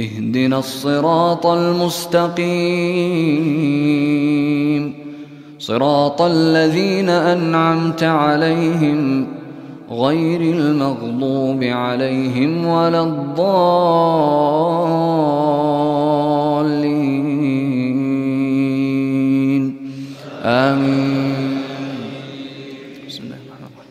اهدنا الصراط المستقيم. صراط الذين أنعمت عليهم غير المغضوب عليهم ولا الضالين. آمين. بسم الله الرحمن الرحيم.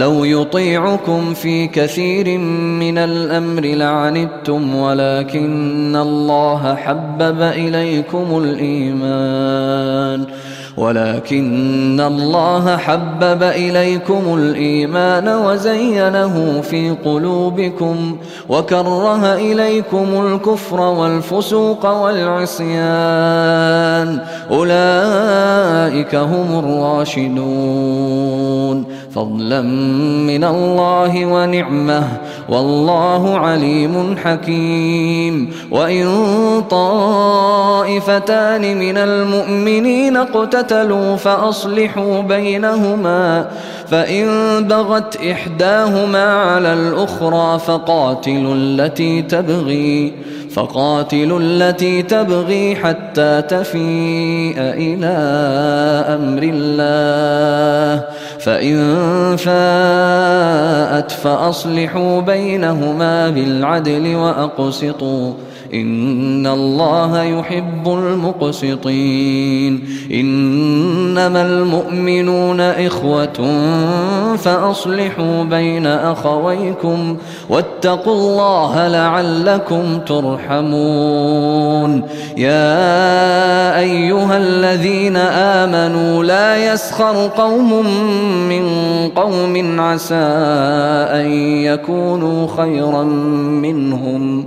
لو يطيعكم في كثير من الأمر لعنتم ولكن الله حبب إليكم الإيمان. ولكن الله حبب إليكم الإيمان وزينه في قلوبكم وكره إليكم الكفر والفسوق والعصيان. أولئك هم الراشدون. فضلا من الله ونعمة. والله عليم حكيم. وإن طائفتان من المؤمنين اقتتلوا فأصلحوا بينهما فإن بغت إحداهما على الأخرى فقاتلوا التي تبغي فقاتلوا التي تبغي حتى تفيء إلى أمر الله فإن فاءت فأصلحوا بينهما بالعدل وأقسطوا إن الله يحب المقسطين. إنما المؤمنون إخوة فأصلحوا بين أخويكم واتقوا الله لعلكم ترحمون. يا أيها الذين آمنوا لا يسخر قوم من قوم عسى أن يكونوا خيرا منهم.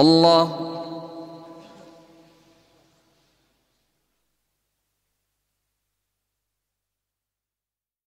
الله